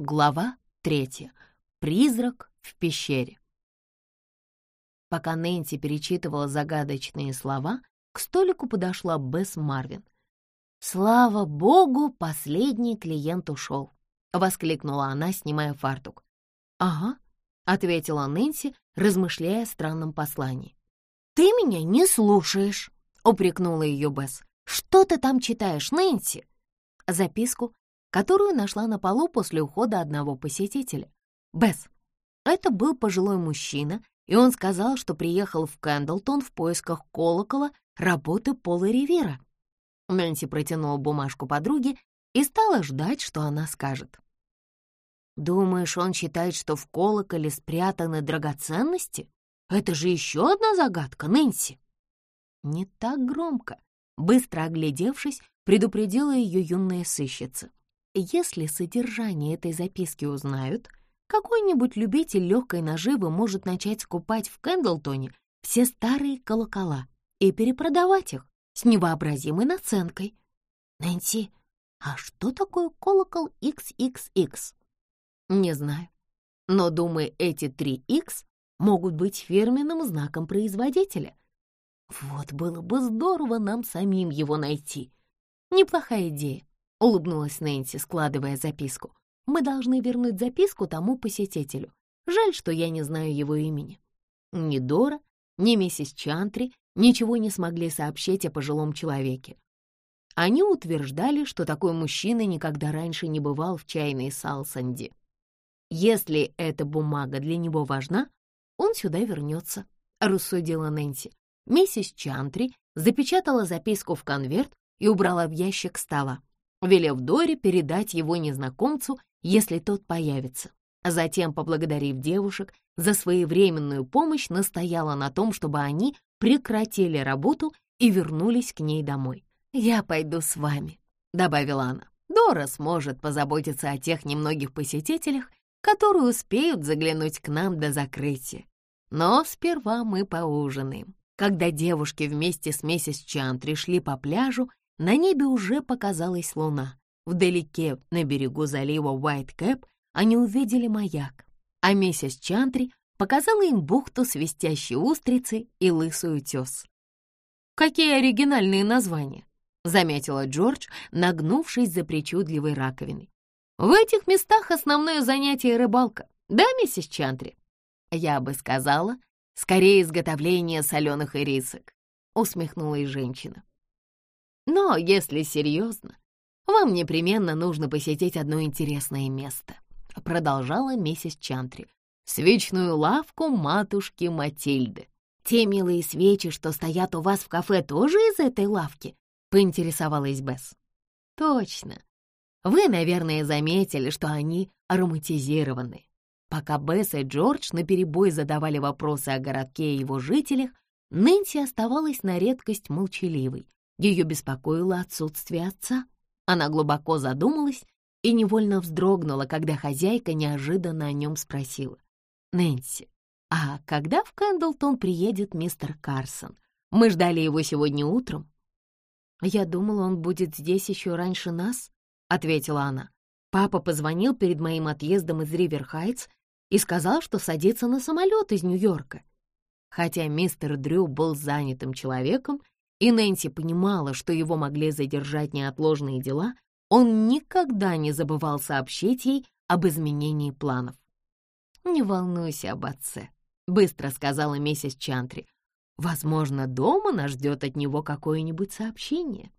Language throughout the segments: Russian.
Глава третья. Призрак в пещере. Пока Нэнси перечитывала загадочные слова, к столику подошла Бесс Марвин. «Слава богу, последний клиент ушел!» — воскликнула она, снимая фартук. «Ага», — ответила Нэнси, размышляя о странном послании. «Ты меня не слушаешь!» — упрекнула ее Бесс. «Что ты там читаешь, Нэнси?» Записку, которую нашла на полу после ухода одного посетителя. «Бесс, это был пожилой мужчина, и он сказал, что приехал в Кэндлтон в поисках колокола работы Пола Ривера». Нэнси протянула бумажку подруге и стала ждать, что она скажет. «Думаешь, он считает, что в колоколе спрятаны драгоценности? Это же еще одна загадка, Нэнси!» «Не так громко», Быстро оглядевшись, предупредила ее юная сыщица. Если содержание этой записки узнают, какой-нибудь любитель легкой наживы может начать скупать в Кэндлтоне все старые колокола и перепродавать их с невообразимой наценкой. Нэнси, а что такое колокол XXX? Не знаю, но, думаю, эти три X могут быть фирменным знаком производителя — вот было бы здорово нам самим его найти. Неплохая идея, — улыбнулась Нэнси, складывая записку. Мы должны вернуть записку тому посетителю. Жаль, что я не знаю его имени. Ни Дора, ни миссис Чантри ничего не смогли сообщить о пожилом человеке. Они утверждали, что такой мужчина никогда раньше не бывал в чайной Салсанде. Если эта бумага для него важна, он сюда вернется, — рассудила Нэнси. Миссис Чантри запечатала записку в конверт и убрала в ящик стола, велев Дори передать его незнакомцу, если тот появится. Затем, поблагодарив девушек за своевременную помощь, настояла на том, чтобы они прекратили работу и вернулись к ней домой. «Я пойду с вами», — добавила она. «Дора сможет позаботиться о тех немногих посетителях, которые успеют заглянуть к нам до закрытия. Но сперва мы поужинаем. Когда девушки вместе с миссис Чантри шли по пляжу, на небе уже показалась луна. Вдалеке, на берегу залива Уайт-Кэп, они увидели маяк, а миссис Чантри показала им бухту свистящей устрицы и лысый утес. «Какие оригинальные названия!» — заметила Джордж, нагнувшись за причудливой раковиной. «В этих местах основное занятие — рыбалка, да, миссис Чантри?» «Я бы сказала, Скорее изготовление соленых ирисок», — усмехнулась женщина. «Но, если серьезно, вам непременно нужно посетить одно интересное место», — продолжала миссис Чантри. «Свечную лавку матушки Матильды. Те милые свечи, что стоят у вас в кафе, тоже из этой лавки?» — поинтересовалась Бесс. «Точно. Вы, наверное, заметили, что они ароматизированы. Пока Бесс и Джордж наперебой задавали вопросы о городке и его жителях, Нэнси оставалась на редкость молчаливой. Ее беспокоило отсутствие отца. Она глубоко задумалась и невольно вздрогнула, когда хозяйка неожиданно о нем спросила. «Нэнси, а когда в Кэндлтон приедет мистер Карсон? Мы ждали его сегодня утром». «Я думала, он будет здесь еще раньше нас», — ответила она. «Папа позвонил перед моим отъездом из Риверхайтс и сказал, что садится на самолет из Нью-Йорка. Хотя мистер Дрю был занятым человеком, и Нэнси понимала, что его могли задержать неотложные дела, он никогда не забывал сообщить ей об изменении планов. «Не волнуйся об отце», — быстро сказала миссис Чантри. «Возможно, дома нас ждет от него какое-нибудь сообщение».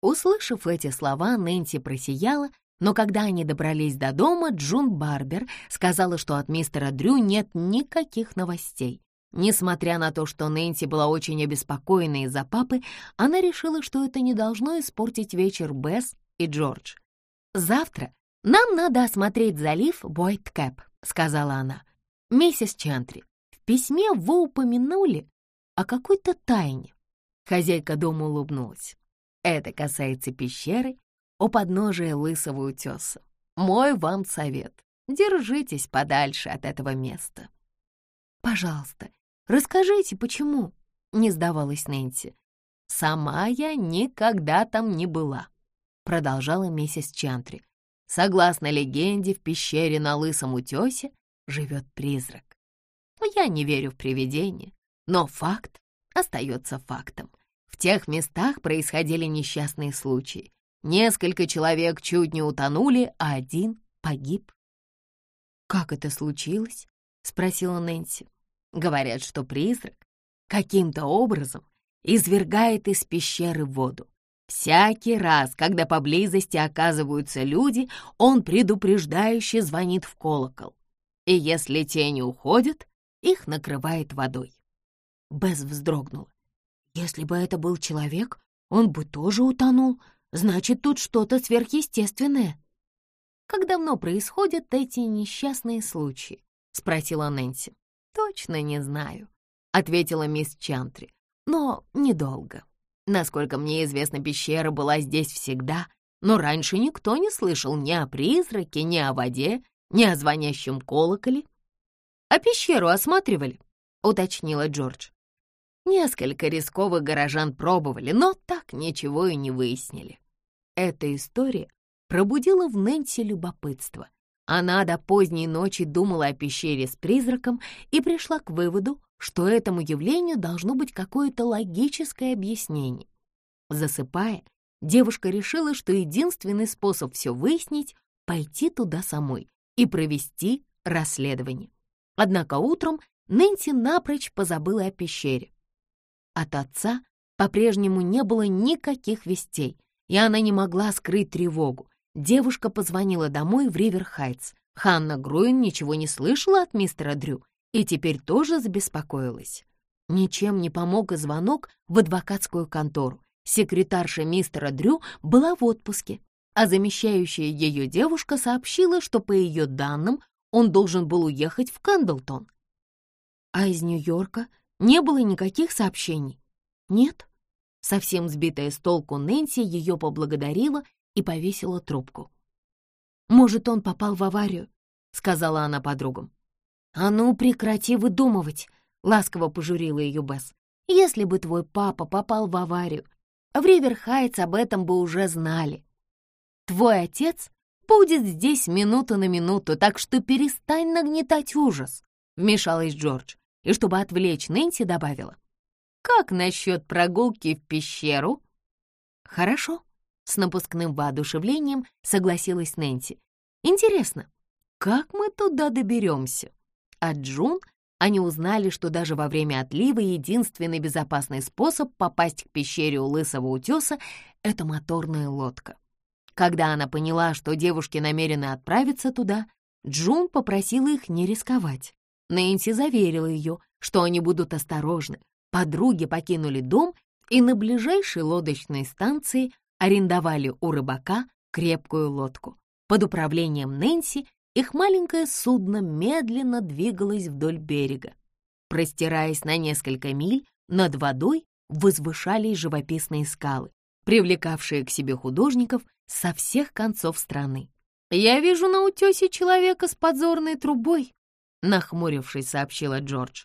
Услышав эти слова, Нэнси просияла но когда они добрались до дома, Джун Барбер сказала, что от мистера Дрю нет никаких новостей. Несмотря на то, что Нэнси была очень обеспокоена из-за папы, она решила, что это не должно испортить вечер Бесс и Джордж. «Завтра нам надо осмотреть залив Бойт-Кэп», — сказала она. «Миссис Чантри, в письме вы упомянули о какой-то тайне». Хозяйка дома улыбнулась. «Это касается пещеры у подножия лысого утеса. Мой вам совет — держитесь подальше от этого места. «Пожалуйста, расскажите, почему?» — не сдавалась Нэнси. «Сама я никогда там не была», — продолжала миссис Чантри. Согласно легенде, в пещере на Лысом утесе живет призрак. Я не верю в привидения, но факт остается фактом. В тех местах происходили несчастные случаи. Несколько человек чуть не утонули, а один погиб. «Как это случилось?» — спросила Нэнси. «Говорят, что призрак каким-то образом извергает из пещеры воду. Всякий раз, когда поблизости оказываются люди, он предупреждающе звонит в колокол. И если тени уходят, их накрывает водой. Бесс вздрогнула. Если бы это был человек, он бы тоже утонул. Значит, тут что-то сверхъестественное. «Как давно происходят эти несчастные случаи?» — спросила Нэнси. «Точно не знаю», — ответила мисс Чантри. «Но недолго. Насколько мне известно, пещера была здесь всегда, но раньше никто не слышал ни о призраке, ни о воде, ни о звонящем колоколе. «А пещеру осматривали?» — уточнила Джордж. Несколько рисковых горожан пробовали, но так ничего и не выяснили. Эта история пробудила в Нэнси любопытство. Она до поздней ночи думала о пещере с призраком и пришла к выводу, что этому явлению должно быть какое-то логическое объяснение. Засыпая, девушка решила, что единственный способ все выяснить — пойти туда самой и провести расследование. Однако утром Нэнси напрочь позабыла о пещере. От отца по-прежнему не было никаких вестей, и она не могла скрыть тревогу. Девушка позвонила домой в Риверхайтс. Ханна Груин ничего не слышала от мистера Дрю и теперь тоже забеспокоилась. Ничем не помог и звонок в адвокатскую контору. Секретарша мистера Дрю была в отпуске, а замещающая ее девушка сообщила, что по ее данным он должен был уехать в Кэндлтон. А из Нью-Йорка не было никаких сообщений? Нет. Совсем сбитая с толку Нэнси ее поблагодарила и повесила трубку. «Может, он попал в аварию?» — сказала она подругам. «А ну, прекрати выдумывать!» — ласково пожурила ее Бесс. «Если бы твой папа попал в аварию, в Риверхайтс об этом бы уже знали. Твой отец будет здесь минуту на минуту, так что перестань нагнетать ужас», — вмешалась Джордж и, чтобы отвлечь Нэнси, добавила. «Как насчет прогулки в пещеру?» «Хорошо», — с напускным воодушевлением согласилась Нэнси. «Интересно, как мы туда доберемся?» От Джун они узнали, что даже во время отлива единственный безопасный способ попасть к пещере у Лысого утеса — это моторная лодка. Когда она поняла, что девушки намерены отправиться туда, Джун попросила их не рисковать. Нэнси заверила ее, что они будут осторожны. Подруги покинули дом и на ближайшей лодочной станции арендовали у рыбака крепкую лодку. Под управлением Нэнси их маленькое судно медленно двигалось вдоль берега. Простираясь на несколько миль, над водой возвышались живописные скалы, привлекавшие к себе художников со всех концов страны. «Я вижу на утесе человека с подзорной трубой», нахмурившись, сообщила Джордж.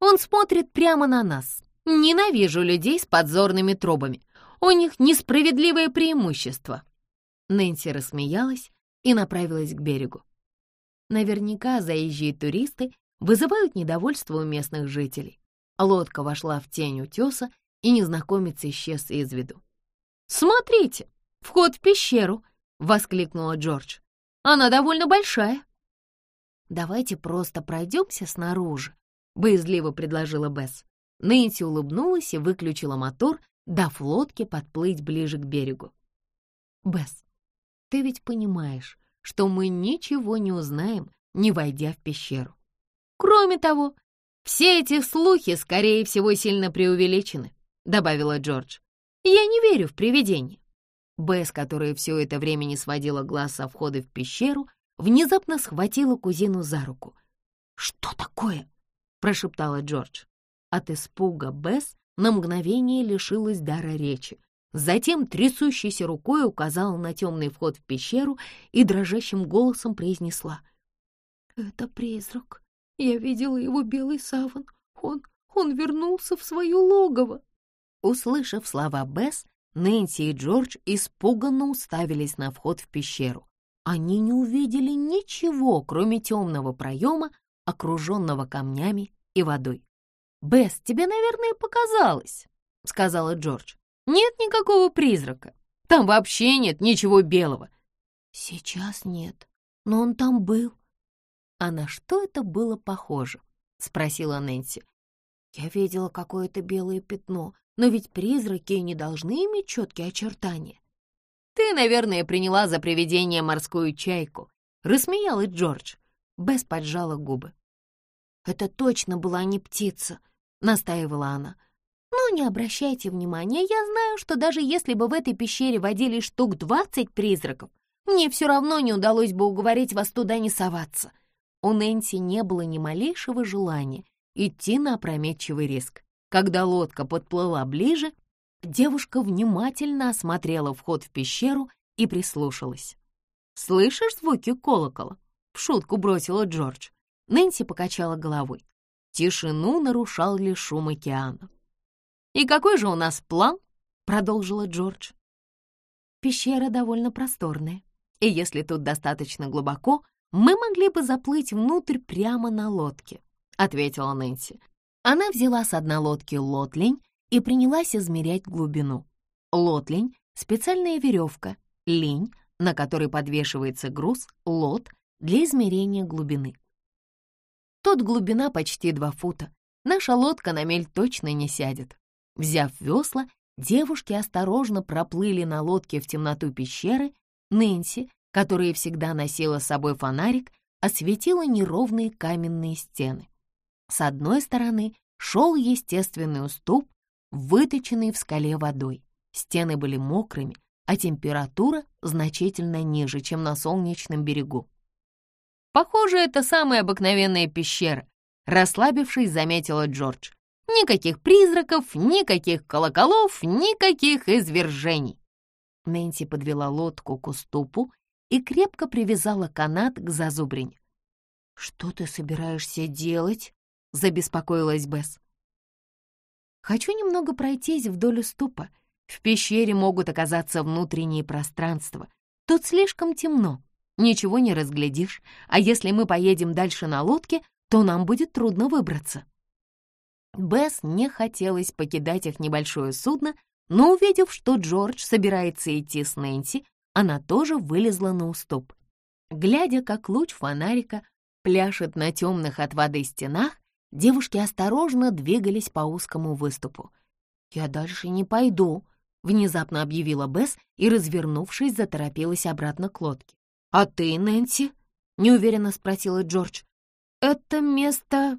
«Он смотрит прямо на нас. Ненавижу людей с подзорными трубами. У них несправедливое преимущество». Нэнси рассмеялась и направилась к берегу. Наверняка заезжие туристы вызывают недовольство у местных жителей. Лодка вошла в тень утеса, и незнакомец исчез из виду. «Смотрите, вход в пещеру!» — воскликнула Джордж. «Она довольно большая». «Давайте просто пройдемся снаружи», — боязливо предложила Бесс. Нэнси улыбнулась и выключила мотор, дав лодке подплыть ближе к берегу. «Бесс, ты ведь понимаешь, что мы ничего не узнаем, не войдя в пещеру. Кроме того, все эти слухи, скорее всего, сильно преувеличены», — добавила Джордж. «Я не верю в привидения». Бесс, которая все это время не сводила глаз со входа в пещеру, внезапно схватила кузину за руку. «Что такое?» — прошептала Джордж. От испуга Бесс на мгновение лишилась дара речи. Затем трясущейся рукой указала на темный вход в пещеру и дрожащим голосом произнесла. «Это призрак. Я видела его белый саван. Он, он вернулся в свое логово». Услышав слова Бесс, Нэнси и Джордж испуганно уставились на вход в пещеру. они не увидели ничего, кроме темного проема, окруженного камнями и водой. «Бесс, тебе, наверное, показалось», — сказала Джордж. «Нет никакого призрака. Там вообще нет ничего белого». «Сейчас нет, но он там был». «А на что это было похоже?» — спросила Нэнси. «Я видела какое-то белое пятно, но ведь призраки не должны иметь четкие очертания». «Ты, наверное, приняла за привидение морскую чайку», — рассмеялась Джордж. Бесс поджала губы. «Это точно была не птица», — настаивала она. «Но не обращайте внимания, я знаю, что даже если бы в этой пещере водились штук двадцать призраков, мне все равно не удалось бы уговорить вас туда не соваться». У Нэнси не было ни малейшего желания идти на опрометчивый риск. Когда лодка подплыла ближе, девушка внимательно осмотрела вход в пещеру и прислушалась. «Слышишь звуки колокола?» — в шутку бросила Джордж. Нэнси покачала головой. Тишину нарушал лишь шум океана. «И какой же у нас план?» — продолжила Джордж. «Пещера довольно просторная, и если тут достаточно глубоко, мы могли бы заплыть внутрь прямо на лодке», — ответила Нэнси. Она взяла с одной лодки лотлень и принялась измерять глубину. Лотлень — специальная веревка, лень, на которой подвешивается груз, лот, для измерения глубины. Тут глубина почти два фута. Наша лодка на мель точно не сядет. Взяв весла, девушки осторожно проплыли на лодке в темноту пещеры. Нэнси, которая всегда носила с собой фонарик, осветила неровные каменные стены. С одной стороны шел естественный уступ, выточенный в скале водой. Стены были мокрыми, а температура значительно ниже, чем на солнечном берегу. Похоже, это самая обыкновенная пещера, расслабившись, заметила Джордж. Никаких призраков, никаких колоколов, никаких извержений. Нэнси подвела лодку к уступу и крепко привязала канат к зазубрине. «Что ты собираешься делать?» — забеспокоилась Бесс. «Хочу немного пройтись вдоль уступа. В пещере могут оказаться внутренние пространства. Тут слишком темно ничего не разглядишь, а если мы поедем дальше на лодке, то нам будет трудно выбраться». Бесс не хотелось покидать их небольшое судно, но, увидев, что Джордж собирается идти с Нэнси, она тоже вылезла на уступ. Глядя, как луч фонарика пляшет на темных от воды стенах, девушки осторожно двигались по узкому выступу. «Я дальше не пойду», — внезапно объявила Бесс и, развернувшись, заторопилась обратно к лодке. «А ты, Нэнси?» — неуверенно спросила Джордж. «Это место...»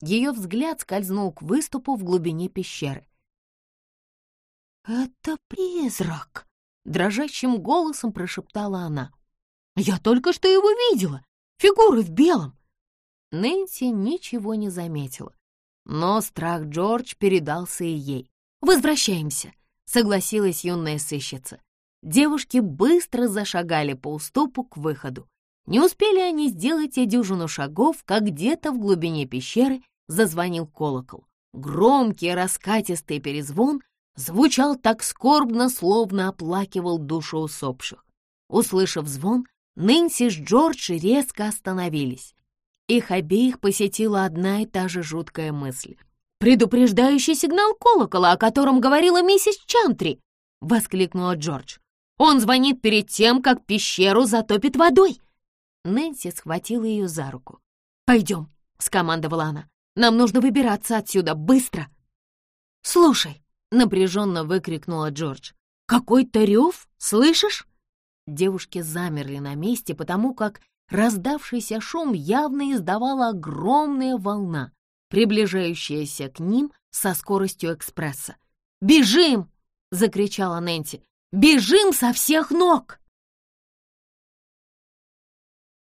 Ее взгляд скользнул к выступу в глубине пещеры. «Это призрак!» — дрожащим голосом прошептала она. «Я только что его видела! Фигуры в белом!» Нэнси ничего не заметила, но страх Джордж передался и ей. «Возвращаемся!» — согласилась юная сыщица. Девушки быстро зашагали по уступу к выходу. Не успели они сделать и дюжину шагов, как где-то в глубине пещеры зазвонил колокол. Громкий раскатистый перезвон звучал так скорбно, словно оплакивал душу усопших. Услышав звон, Нэнси с Джордж резко остановились. Их обеих посетила одна и та же жуткая мысль. «Предупреждающий сигнал колокола, о котором говорила миссис Чантри!» — воскликнула Джордж. Он звонит перед тем, как пещеру затопит водой!» Нэнси схватила ее за руку. «Пойдем», — скомандовала она. «Нам нужно выбираться отсюда, быстро!» «Слушай!» — напряженно выкрикнула Джордж. «Какой-то рев, слышишь?» Девушки замерли на месте, потому как раздавшийся шум явно издавала огромная волна, приближающаяся к ним со скоростью экспресса. «Бежим!» — закричала Нэнси. Бежим со всех ног!»